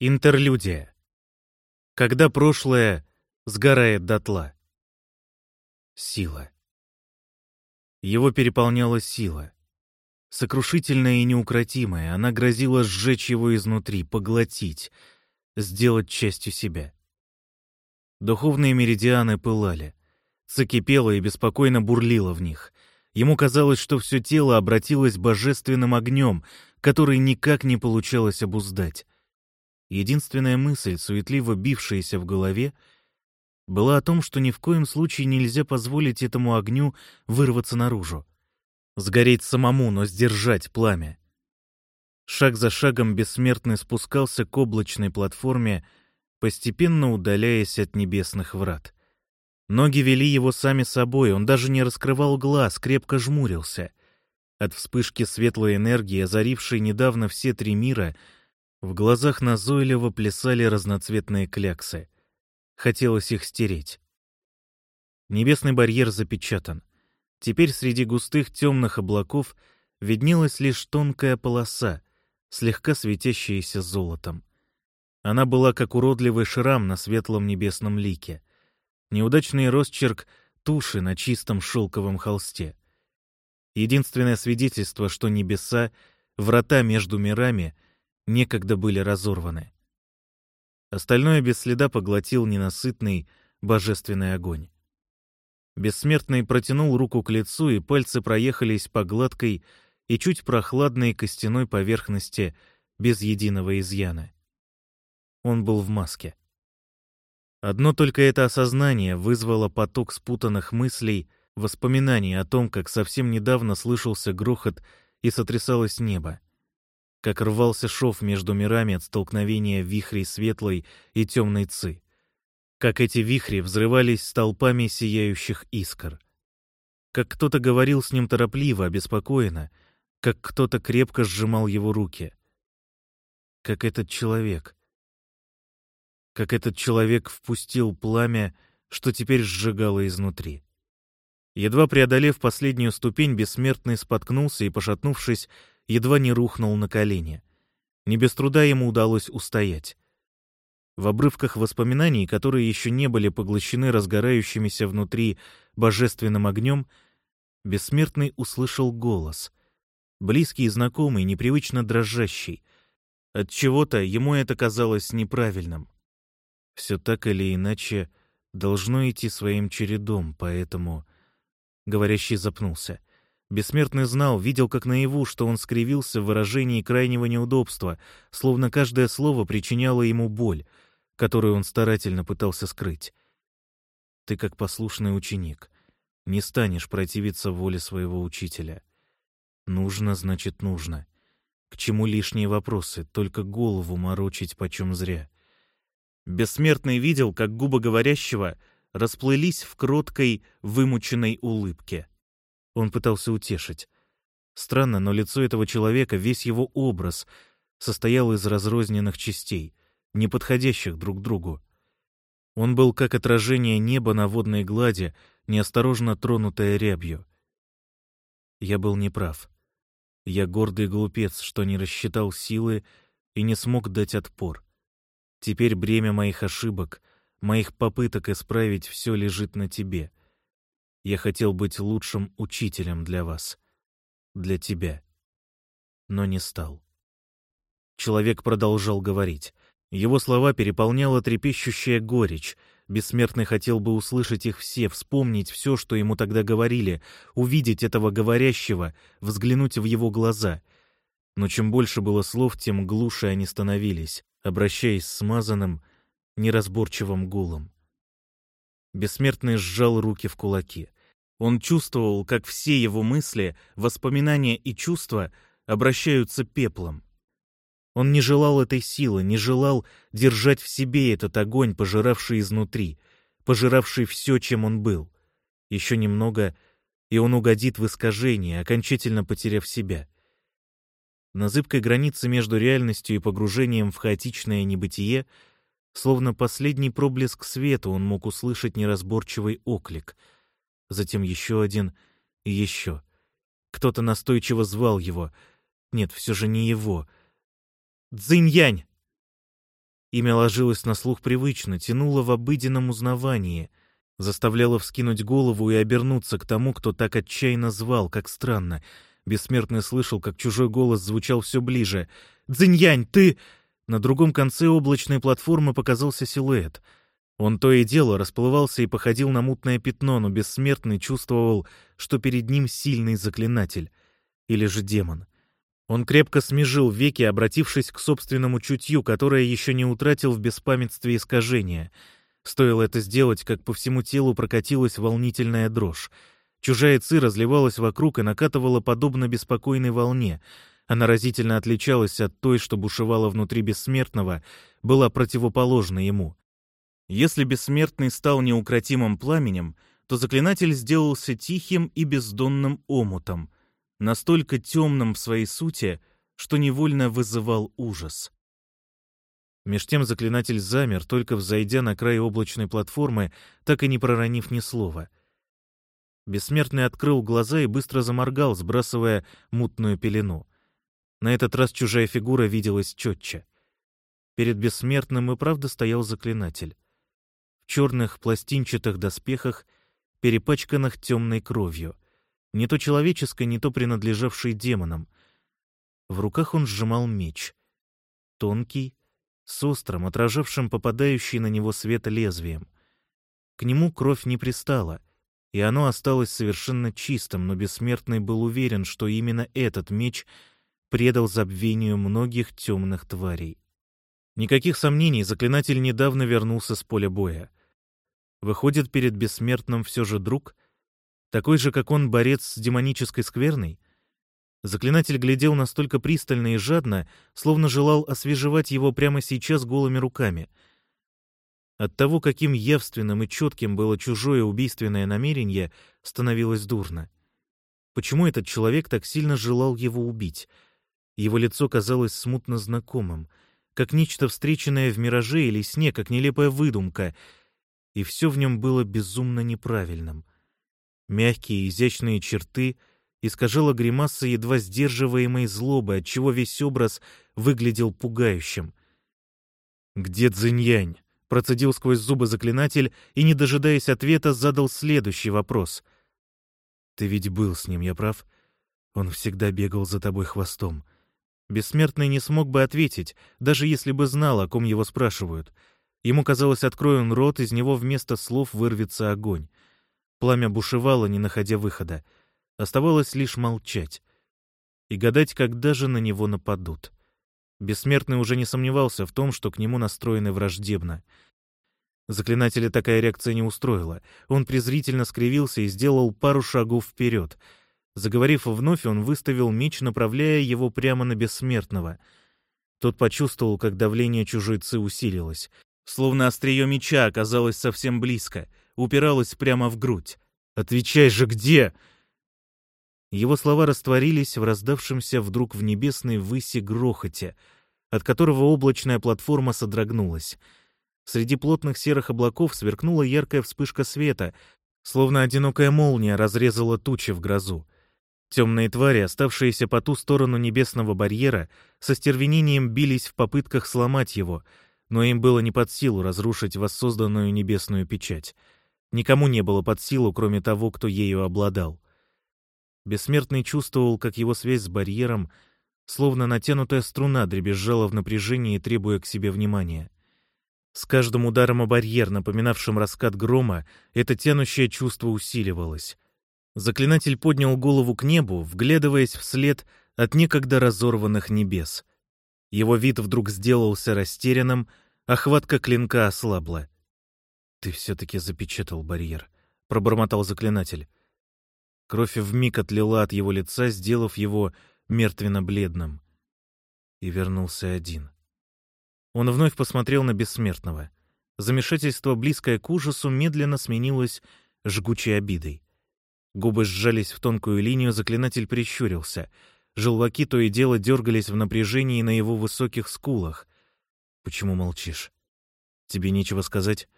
Интерлюдия. Когда прошлое сгорает дотла. Сила. Его переполняла сила. Сокрушительная и неукротимая, она грозила сжечь его изнутри, поглотить, сделать частью себя. Духовные меридианы пылали. Закипело и беспокойно бурлило в них. Ему казалось, что все тело обратилось божественным огнем, который никак не получалось обуздать. Единственная мысль, суетливо бившаяся в голове, была о том, что ни в коем случае нельзя позволить этому огню вырваться наружу. Сгореть самому, но сдержать пламя. Шаг за шагом бессмертный спускался к облачной платформе, постепенно удаляясь от небесных врат. Ноги вели его сами собой, он даже не раскрывал глаз, крепко жмурился. От вспышки светлой энергии, озарившей недавно все три мира, в глазах назойливо плясали разноцветные кляксы. Хотелось их стереть. Небесный барьер запечатан. Теперь среди густых темных облаков виднелась лишь тонкая полоса, слегка светящаяся золотом. Она была как уродливый шрам на светлом небесном лике. Неудачный росчерк туши на чистом шелковом холсте. Единственное свидетельство, что небеса, врата между мирами — некогда были разорваны. Остальное без следа поглотил ненасытный божественный огонь. Бессмертный протянул руку к лицу, и пальцы проехались по гладкой и чуть прохладной костяной поверхности без единого изъяна. Он был в маске. Одно только это осознание вызвало поток спутанных мыслей, воспоминаний о том, как совсем недавно слышался грохот и сотрясалось небо как рвался шов между мирами от столкновения вихрей светлой и темной ци, как эти вихри взрывались столпами сияющих искр, как кто-то говорил с ним торопливо, обеспокоенно, как кто-то крепко сжимал его руки, как этот человек, как этот человек впустил пламя, что теперь сжигало изнутри. Едва преодолев последнюю ступень, бессмертный споткнулся и, пошатнувшись, едва не рухнул на колени. Не без труда ему удалось устоять. В обрывках воспоминаний, которые еще не были поглощены разгорающимися внутри божественным огнем, бессмертный услышал голос. Близкий и знакомый, непривычно дрожащий. От чего-то ему это казалось неправильным. Все так или иначе должно идти своим чередом, поэтому... Говорящий запнулся. Бессмертный знал, видел как наяву, что он скривился в выражении крайнего неудобства, словно каждое слово причиняло ему боль, которую он старательно пытался скрыть. Ты как послушный ученик. Не станешь противиться воле своего учителя. Нужно, значит, нужно. К чему лишние вопросы, только голову морочить почем зря. Бессмертный видел, как губы говорящего расплылись в кроткой, вымученной улыбке. Он пытался утешить. Странно, но лицо этого человека, весь его образ, состоял из разрозненных частей, не подходящих друг другу. Он был как отражение неба на водной глади, неосторожно тронутое рябью. Я был неправ. Я гордый глупец, что не рассчитал силы и не смог дать отпор. Теперь бремя моих ошибок, моих попыток исправить все лежит на тебе. Я хотел быть лучшим учителем для вас, для тебя, но не стал. Человек продолжал говорить. Его слова переполняла трепещущая горечь. Бессмертный хотел бы услышать их все, вспомнить все, что ему тогда говорили, увидеть этого говорящего, взглянуть в его глаза. Но чем больше было слов, тем глуше они становились, обращаясь смазанным, неразборчивым гулом. Бессмертный сжал руки в кулаки. Он чувствовал, как все его мысли, воспоминания и чувства обращаются пеплом. Он не желал этой силы, не желал держать в себе этот огонь, пожиравший изнутри, пожиравший все, чем он был. Еще немного, и он угодит в искажение, окончательно потеряв себя. На зыбкой границе между реальностью и погружением в хаотичное небытие, словно последний проблеск света, он мог услышать неразборчивый оклик — затем еще один и еще. Кто-то настойчиво звал его. Нет, все же не его. «Цзиньянь!» Имя ложилось на слух привычно, тянуло в обыденном узнавании, заставляло вскинуть голову и обернуться к тому, кто так отчаянно звал, как странно. Бессмертный слышал, как чужой голос звучал все ближе. «Дзиньянь, ты...» На другом конце облачной платформы показался силуэт. Он то и дело расплывался и походил на мутное пятно, но бессмертный чувствовал, что перед ним сильный заклинатель. Или же демон. Он крепко смежил веки, обратившись к собственному чутью, которое еще не утратил в беспамятстве искажения. Стоило это сделать, как по всему телу прокатилась волнительная дрожь. Чужая ци разливалась вокруг и накатывала подобно беспокойной волне. Она разительно отличалась от той, что бушевала внутри бессмертного, была противоположна ему. Если бессмертный стал неукротимым пламенем, то заклинатель сделался тихим и бездонным омутом — настолько темным в своей сути, что невольно вызывал ужас. Меж тем заклинатель замер, только взойдя на край облачной платформы, так и не проронив ни слова. Бессмертный открыл глаза и быстро заморгал, сбрасывая мутную пелену. На этот раз чужая фигура виделась четче. Перед бессмертным и правда стоял заклинатель. В черных пластинчатых доспехах, перепачканных темной кровью — не то человеческой, не то принадлежавшей демонам. В руках он сжимал меч. Тонкий, с острым, отражавшим попадающий на него свет лезвием. К нему кровь не пристала, и оно осталось совершенно чистым, но бессмертный был уверен, что именно этот меч предал забвению многих темных тварей. Никаких сомнений, заклинатель недавно вернулся с поля боя. Выходит, перед бессмертным все же друг — такой же, как он, борец с демонической скверной? Заклинатель глядел настолько пристально и жадно, словно желал освежевать его прямо сейчас голыми руками. От того, каким явственным и четким было чужое убийственное намерение, становилось дурно. Почему этот человек так сильно желал его убить? Его лицо казалось смутно знакомым, как нечто встреченное в мираже или сне, как нелепая выдумка, и все в нем было безумно неправильным — Мягкие, изящные черты искажала гримаса едва сдерживаемой злобы, отчего весь образ выглядел пугающим. «Где Цзиньянь?» — процедил сквозь зубы заклинатель и, не дожидаясь ответа, задал следующий вопрос. «Ты ведь был с ним, я прав? Он всегда бегал за тобой хвостом». Бессмертный не смог бы ответить, даже если бы знал, о ком его спрашивают. Ему казалось, открой он рот, из него вместо слов вырвется огонь. Пламя бушевало, не находя выхода. Оставалось лишь молчать. И гадать, когда же на него нападут. Бессмертный уже не сомневался в том, что к нему настроены враждебно. Заклинателя такая реакция не устроила. Он презрительно скривился и сделал пару шагов вперед. Заговорив вновь, он выставил меч, направляя его прямо на бессмертного. Тот почувствовал, как давление чужой ци усилилось. Словно острие меча оказалось совсем близко — упиралась прямо в грудь. «Отвечай же, где?» Его слова растворились в раздавшемся вдруг в небесной выси грохоте, от которого облачная платформа содрогнулась. Среди плотных серых облаков сверкнула яркая вспышка света, словно одинокая молния разрезала тучи в грозу. Темные твари, оставшиеся по ту сторону небесного барьера, со стервенением бились в попытках сломать его, но им было не под силу разрушить воссозданную небесную печать — Никому не было под силу, кроме того, кто ею обладал. Бессмертный чувствовал, как его связь с барьером, словно натянутая струна, дребезжала в напряжении, требуя к себе внимания. С каждым ударом о барьер, напоминавшим раскат грома, это тянущее чувство усиливалось. Заклинатель поднял голову к небу, вглядываясь вслед от некогда разорванных небес. Его вид вдруг сделался растерянным, а хватка клинка ослабла. «Ты все-таки запечатал барьер», — пробормотал заклинатель. Кровь вмиг отлила от его лица, сделав его мертвенно-бледным. И вернулся один. Он вновь посмотрел на бессмертного. Замешательство, близкое к ужасу, медленно сменилось жгучей обидой. Губы сжались в тонкую линию, заклинатель прищурился. Желваки то и дело дергались в напряжении на его высоких скулах. «Почему молчишь? Тебе нечего сказать?»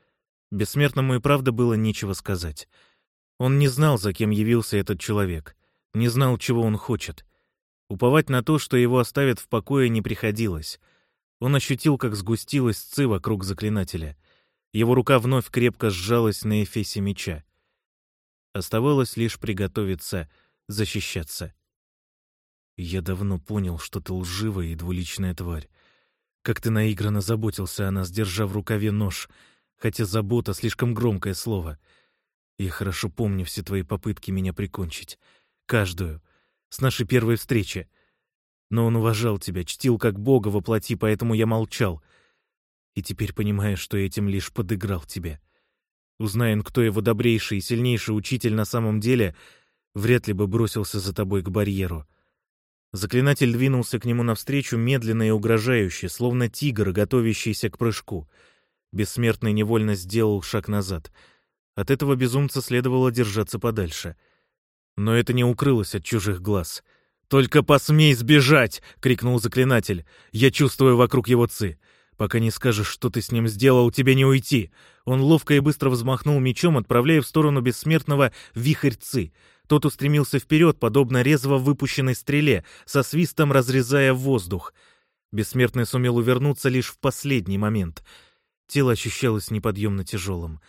Бессмертному и правда было нечего сказать. Он не знал, за кем явился этот человек, не знал, чего он хочет. Уповать на то, что его оставят в покое, не приходилось. Он ощутил, как сгустилась ци вокруг заклинателя. Его рука вновь крепко сжалась на эфесе меча. Оставалось лишь приготовиться защищаться. Я давно понял, что ты лживая и двуличная тварь. Как ты наигранно заботился о нас, держа в рукаве нож, хотя забота — слишком громкое слово. Я хорошо помню все твои попытки меня прикончить. Каждую. С нашей первой встречи. Но он уважал тебя, чтил как Бога во плоти, поэтому я молчал. И теперь понимаю, что этим лишь подыграл тебе. Узнаем, кто его добрейший и сильнейший учитель на самом деле, вряд ли бы бросился за тобой к барьеру. Заклинатель двинулся к нему навстречу медленно и угрожающе, словно тигр, готовящийся к прыжку. Бессмертный невольно сделал шаг назад. От этого безумца следовало держаться подальше. Но это не укрылось от чужих глаз — «Только посмей сбежать!» — крикнул заклинатель. «Я чувствую вокруг его ци. Пока не скажешь, что ты с ним сделал, тебе не уйти!» Он ловко и быстро взмахнул мечом, отправляя в сторону бессмертного вихрь ци. Тот устремился вперед, подобно резво выпущенной стреле, со свистом разрезая воздух. Бессмертный сумел увернуться лишь в последний момент. Тело ощущалось неподъемно тяжелым.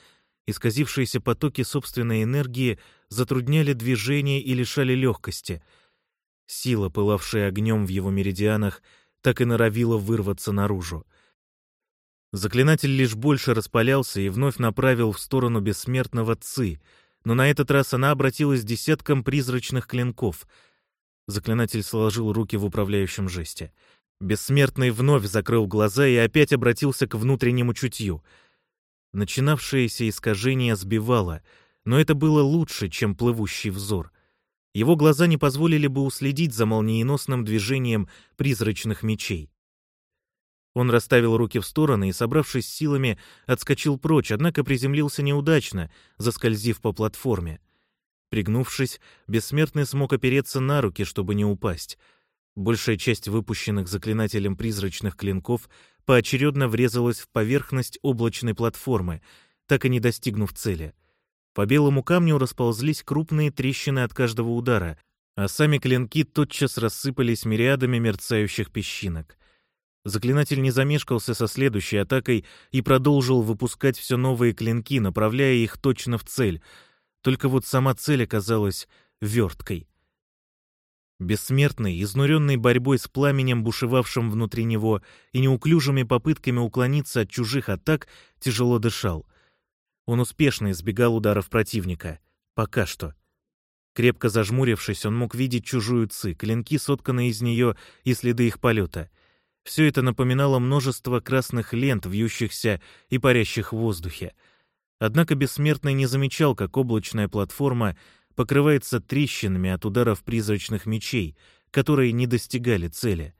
Исказившиеся потоки собственной энергии затрудняли движение и лишали легкости — Сила, пылавшая огнем в его меридианах, так и норовила вырваться наружу. Заклинатель лишь больше распалялся и вновь направил в сторону бессмертного Ци, но на этот раз она обратилась десятком призрачных клинков. Заклинатель сложил руки в управляющем жесте. Бессмертный вновь закрыл глаза и опять обратился к внутреннему чутью. Начинавшееся искажение сбивало, но это было лучше, чем плывущий взор — его глаза не позволили бы уследить за молниеносным движением призрачных мечей. Он расставил руки в стороны и, собравшись силами, отскочил прочь, однако приземлился неудачно, заскользив по платформе. Пригнувшись, бессмертный смог опереться на руки, чтобы не упасть. Большая часть выпущенных заклинателем призрачных клинков поочередно врезалась в поверхность облачной платформы, так и не достигнув цели. По белому камню расползлись крупные трещины от каждого удара, а сами клинки тотчас рассыпались мириадами мерцающих песчинок. Заклинатель не замешкался со следующей атакой и продолжил выпускать все новые клинки, направляя их точно в цель. Только вот сама цель оказалась верткой. Бессмертный, изнуренный борьбой с пламенем, бушевавшим внутри него, и неуклюжими попытками уклониться от чужих атак, тяжело дышал. Он успешно избегал ударов противника. Пока что. Крепко зажмурившись, он мог видеть чужую ци, клинки, сотканные из нее, и следы их полета. Все это напоминало множество красных лент, вьющихся и парящих в воздухе. Однако Бессмертный не замечал, как облачная платформа покрывается трещинами от ударов призрачных мечей, которые не достигали цели.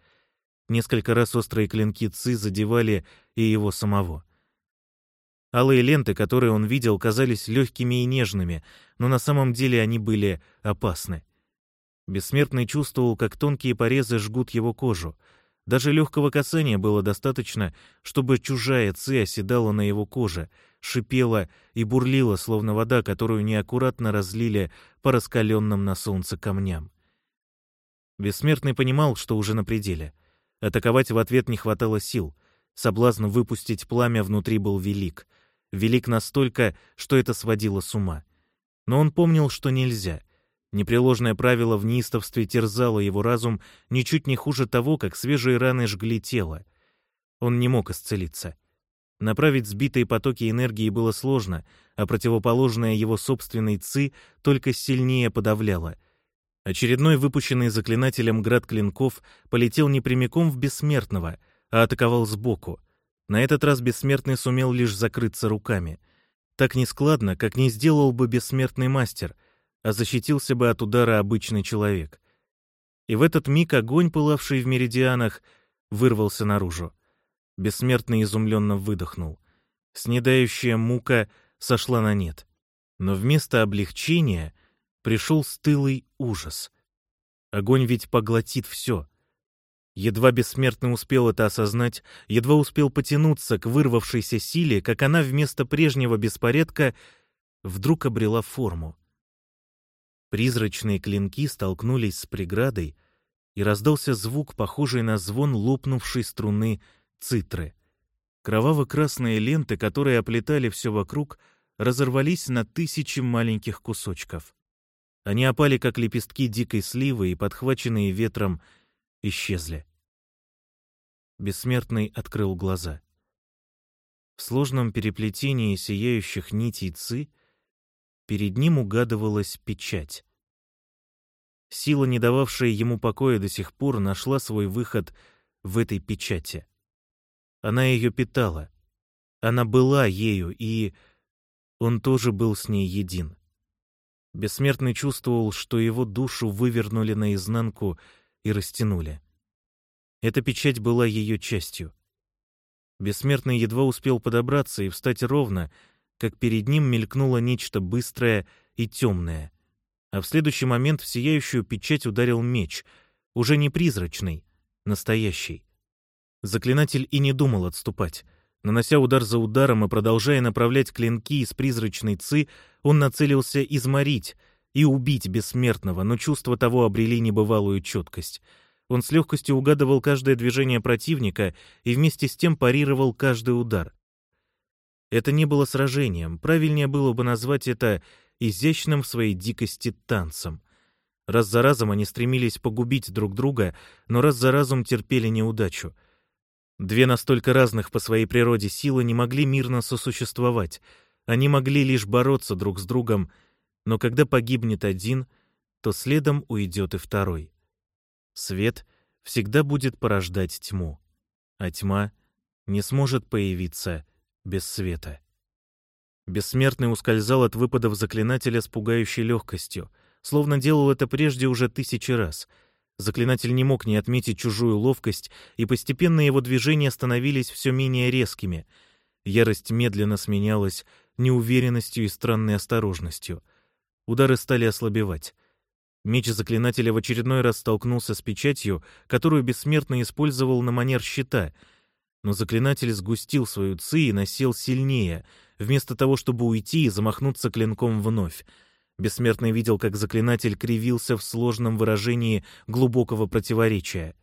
Несколько раз острые клинки Ци задевали и его самого. Алые ленты, которые он видел, казались легкими и нежными, но на самом деле они были опасны. Бессмертный чувствовал, как тонкие порезы жгут его кожу. Даже легкого касания было достаточно, чтобы чужая ци оседала на его коже, шипела и бурлила, словно вода, которую неаккуратно разлили по раскаленным на солнце камням. Бессмертный понимал, что уже на пределе. Атаковать в ответ не хватало сил. Соблазн выпустить пламя внутри был велик — велик настолько, что это сводило с ума. Но он помнил, что нельзя. Непреложное правило в неистовстве терзало его разум ничуть не хуже того, как свежие раны жгли тело. Он не мог исцелиться. Направить сбитые потоки энергии было сложно, а противоположное его собственной ци только сильнее подавляло. Очередной выпущенный заклинателем град клинков полетел не прямиком в бессмертного, а атаковал сбоку — на этот раз бессмертный сумел лишь закрыться руками. Так нескладно, как не сделал бы бессмертный мастер, а защитился бы от удара обычный человек. И в этот миг огонь, пылавший в меридианах, вырвался наружу. Бессмертный изумленно выдохнул. Снедающая мука сошла на нет. Но вместо облегчения пришел стылый ужас. Огонь ведь поглотит все. Едва бессмертный успел это осознать, едва успел потянуться к вырвавшейся силе, как она вместо прежнего беспорядка вдруг обрела форму. Призрачные клинки столкнулись с преградой, и раздался звук, похожий на звон лопнувшей струны цитры. Кроваво-красные ленты, которые оплетали все вокруг, разорвались на тысячи маленьких кусочков. Они опали, как лепестки дикой сливы, и, подхваченные ветром, исчезли. Бессмертный открыл глаза. В сложном переплетении сияющих нитей ци перед ним угадывалась печать. Сила, не дававшая ему покоя до сих пор, нашла свой выход в этой печати. Она ее питала. Она была ею, и он тоже был с ней един. Бессмертный чувствовал, что его душу вывернули наизнанку и растянули. Эта печать была ее частью. Бессмертный едва успел подобраться и встать ровно, как перед ним мелькнуло нечто быстрое и темное — а в следующий момент в сияющую печать ударил меч, уже не призрачный, настоящий. Заклинатель и не думал отступать. Нанося удар за ударом и продолжая направлять клинки из призрачной ци, он нацелился изморить и убить бессмертного, но чувства того обрели небывалую четкость. Он с легкостью угадывал каждое движение противника и вместе с тем парировал каждый удар. Это не было сражением, правильнее было бы назвать это изящным в своей дикости танцем. Раз за разом они стремились погубить друг друга, но раз за разом терпели неудачу. Две настолько разных по своей природе силы не могли мирно сосуществовать. Они могли лишь бороться друг с другом, но когда погибнет один, то следом уйдет и второй. Свет всегда будет порождать тьму, а тьма не сможет появиться без света. Бессмертный ускользал от выпадов заклинателя с пугающей легкостью, словно делал это прежде уже тысячи раз. Заклинатель не мог не отметить чужую ловкость, и постепенно его движения становились все менее резкими. Ярость медленно сменялась неуверенностью и странной осторожностью. Удары стали ослабевать. Меч заклинателя в очередной раз столкнулся с печатью, которую бессмертно использовал на манер щита, но заклинатель сгустил свою ци и насел сильнее — вместо того, чтобы уйти и замахнуться клинком вновь. Бессмертный видел, как заклинатель кривился в сложном выражении глубокого противоречия.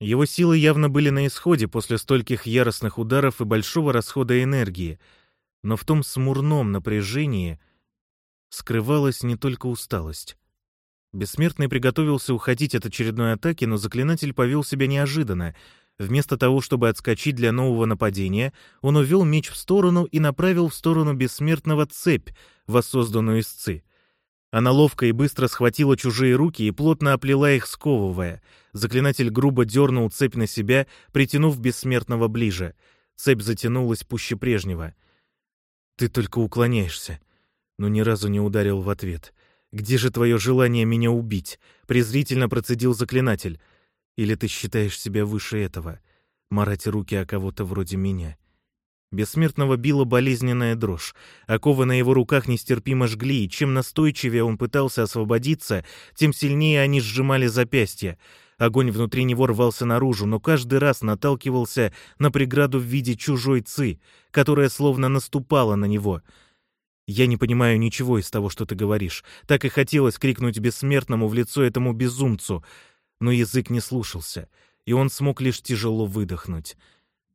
Его силы явно были на исходе после стольких яростных ударов и большого расхода энергии, но в том смурном напряжении скрывалась не только усталость. Бессмертный приготовился уходить от очередной атаки, но заклинатель повел себя неожиданно — Вместо того, чтобы отскочить для нового нападения, он увел меч в сторону и направил в сторону бессмертного цепь, воссозданную из ци. Она ловко и быстро схватила чужие руки и плотно оплела их, сковывая. Заклинатель грубо дернул цепь на себя, притянув бессмертного ближе. Цепь затянулась пуще прежнего. «Ты только уклоняешься», но ни разу не ударил в ответ. «Где же твое желание меня убить?» — презрительно процедил заклинатель. Или ты считаешь себя выше этого? Марать руки о кого-то вроде меня. Бессмертного била болезненная дрожь. Оковы на его руках нестерпимо жгли, и чем настойчивее он пытался освободиться, тем сильнее они сжимали запястья. Огонь внутри него рвался наружу, но каждый раз наталкивался на преграду в виде чужой ци, которая словно наступала на него. «Я не понимаю ничего из того, что ты говоришь». Так и хотелось крикнуть бессмертному в лицо этому безумцу — но язык не слушался, и он смог лишь тяжело выдохнуть.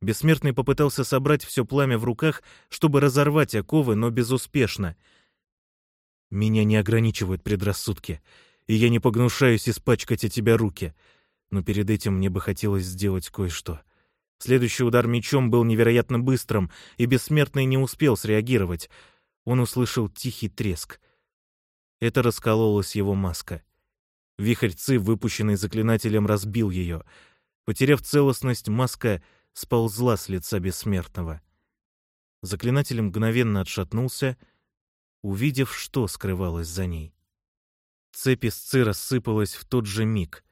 Бессмертный попытался собрать все пламя в руках, чтобы разорвать оковы, но безуспешно. «Меня не ограничивают предрассудки, и я не погнушаюсь испачкать о тебя руки, но перед этим мне бы хотелось сделать кое-что». Следующий удар мечом был невероятно быстрым, и Бессмертный не успел среагировать. Он услышал тихий треск. Это раскололась его маска — Вихрь Ци, выпущенный заклинателем, разбил ее. Потеряв целостность, маска сползла с лица бессмертного. Заклинатель мгновенно отшатнулся, увидев, что скрывалось за ней. Цепь из Ци рассыпалась в тот же миг,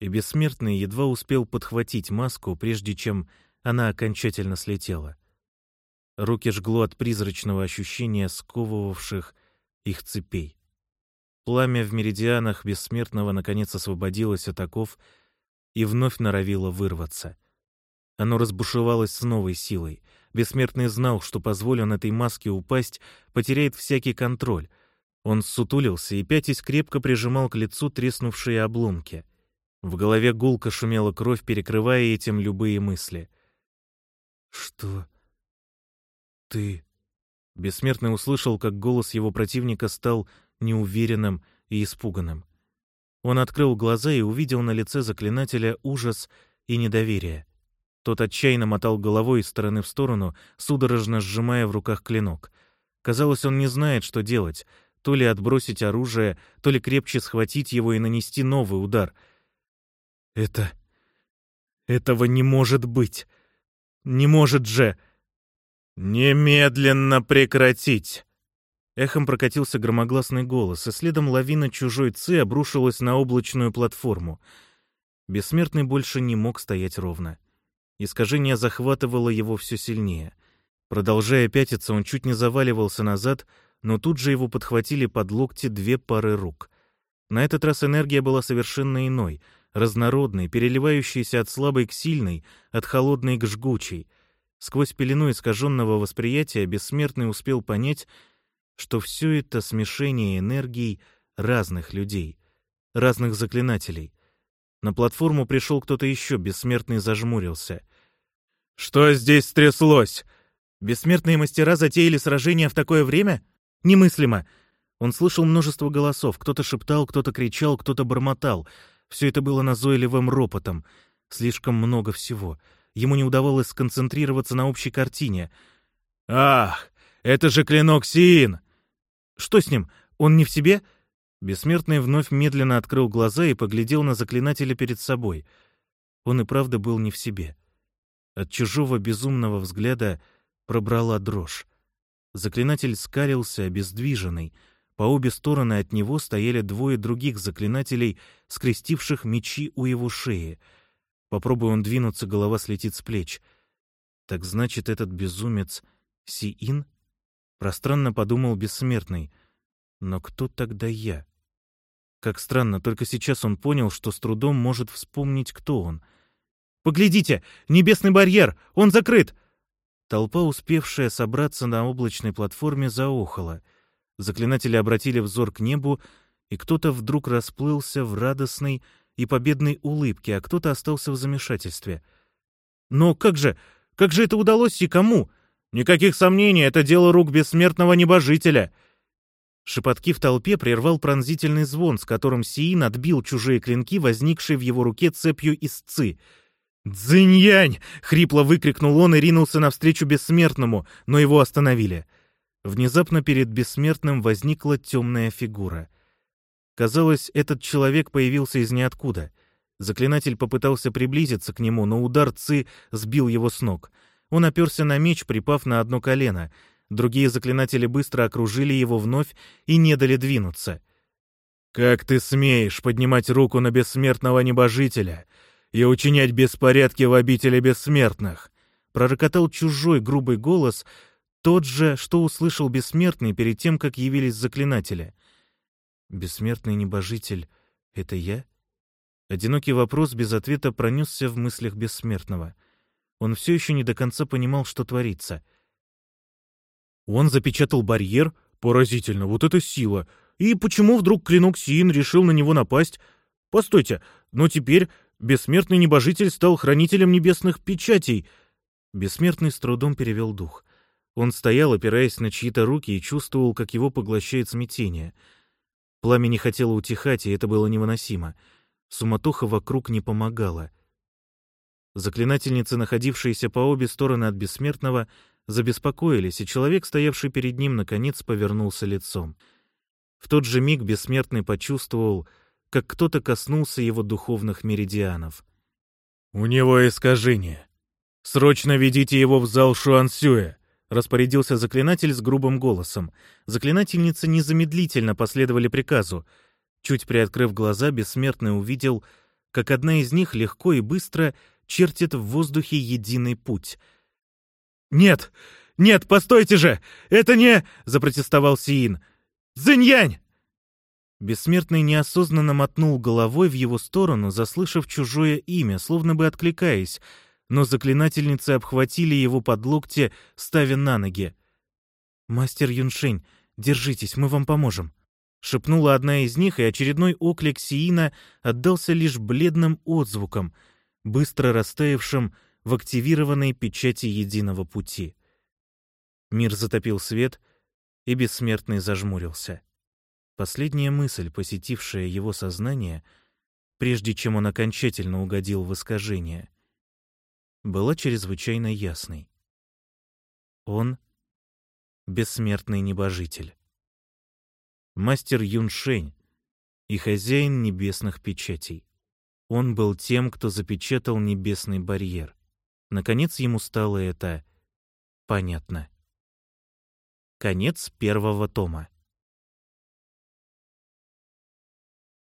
и бессмертный едва успел подхватить маску, прежде чем она окончательно слетела. Руки жгло от призрачного ощущения сковывавших их цепей. Пламя в меридианах бессмертного наконец освободилось от оков и вновь норовило вырваться. Оно разбушевалось с новой силой. Бессмертный знал, что позволен этой маске упасть, потеряет всякий контроль. Он сутулился и пятясь крепко прижимал к лицу треснувшие обломки. В голове гулко шумела кровь, перекрывая этим любые мысли. «Что? Ты...» Бессмертный услышал, как голос его противника стал неуверенным и испуганным. Он открыл глаза и увидел на лице заклинателя ужас и недоверие. Тот отчаянно мотал головой из стороны в сторону, судорожно сжимая в руках клинок. Казалось, он не знает, что делать. То ли отбросить оружие, то ли крепче схватить его и нанести новый удар. «Это... этого не может быть! Не может же!» «Немедленно прекратить!» Эхом прокатился громогласный голос, и следом лавина чужой ци обрушилась на облачную платформу. Бессмертный больше не мог стоять ровно. Искажение захватывало его все сильнее. Продолжая пятиться, он чуть не заваливался назад, но тут же его подхватили под локти две пары рук. На этот раз энергия была совершенно иной, разнородной, переливающейся от слабой к сильной, от холодной к жгучей — Сквозь пелену искаженного восприятия бессмертный успел понять, что все это смешение энергий разных людей, разных заклинателей. На платформу пришел кто-то еще, бессмертный зажмурился. «Что здесь стряслось?» «Бессмертные мастера затеяли сражение в такое время? Немыслимо!» Он слышал множество голосов, кто-то шептал, кто-то кричал, кто-то бормотал. Все это было назойливым ропотом. Слишком много всего — Ему не удавалось сконцентрироваться на общей картине. «Ах, это же клинок Сиин!» «Что с ним? Он не в себе?» Бессмертный вновь медленно открыл глаза и поглядел на заклинателя перед собой. Он и правда был не в себе. От чужого безумного взгляда пробрала дрожь. Заклинатель скалился, обездвиженный. По обе стороны от него стояли двое других заклинателей, скрестивших мечи у его шеи — Попробуй он двинуться, голова слетит с плеч. Так значит, этот безумец Сиин? Пространно подумал бессмертный. Но кто тогда я? Как странно, только сейчас он понял, что с трудом может вспомнить, кто он. «Поглядите! Небесный барьер! Он закрыт!» Толпа, успевшая собраться на облачной платформе, заохала. Заклинатели обратили взор к небу, и кто-то вдруг расплылся в радостной, и победной улыбки, а кто-то остался в замешательстве. «Но как же? Как же это удалось и кому?» «Никаких сомнений, это дело рук бессмертного небожителя!» Шепотки в толпе прервал пронзительный звон, с которым Сиин отбил чужие клинки, возникшие в его руке цепью из ци. «Дзыньянь!» — хрипло выкрикнул он и ринулся навстречу бессмертному, но его остановили. Внезапно перед бессмертным возникла темная фигура. Казалось, этот человек появился из ниоткуда. Заклинатель попытался приблизиться к нему, но удар Ци сбил его с ног. Он оперся на меч, припав на одно колено. Другие заклинатели быстро окружили его вновь и не дали двинуться. «Как ты смеешь поднимать руку на бессмертного небожителя и учинять беспорядки в обители бессмертных?» Пророкотал чужой грубый голос, тот же, что услышал бессмертный перед тем, как явились заклинатели. Бессмертный небожитель — это я? Одинокий вопрос без ответа пронесся в мыслях бессмертного. Он все еще не до конца понимал, что творится. Он запечатал барьер? Поразительно, вот это сила! И почему вдруг клинок Сиин решил на него напасть? Постойте, но теперь бессмертный небожитель стал хранителем небесных печатей. Бессмертный с трудом перевел дух. Он стоял, опираясь на чьи-то руки, и чувствовал, как его поглощает смятение — Пламя не хотело утихать, и это было невыносимо. Суматоха вокруг не помогала. Заклинательницы, находившиеся по обе стороны от бессмертного, забеспокоились, и человек, стоявший перед ним, наконец повернулся лицом. В тот же миг бессмертный почувствовал, как кто-то коснулся его духовных меридианов. «У него искажение. Срочно ведите его в зал Шуансюэ. Распорядился заклинатель с грубым голосом. Заклинательницы незамедлительно последовали приказу. Чуть приоткрыв глаза, бессмертный увидел, как одна из них легко и быстро чертит в воздухе единый путь. «Нет! Нет, постойте же! Это не...» — запротестовал Сиин. «Зиньянь!» Бессмертный неосознанно мотнул головой в его сторону, заслышав чужое имя, словно бы откликаясь — но заклинательницы обхватили его под локти, ставя на ноги. «Мастер Юншень, держитесь, мы вам поможем», — шепнула одна из них, и очередной оклик Сиина отдался лишь бледным отзвуком, быстро растаявшим в активированной печати единого пути. Мир затопил свет, и бессмертный зажмурился. Последняя мысль, посетившая его сознание, прежде чем он окончательно угодил в искажение, была чрезвычайно ясной. Он — бессмертный небожитель. Мастер Юншень и хозяин небесных печатей. Он был тем, кто запечатал небесный барьер. Наконец ему стало это понятно. Конец первого тома.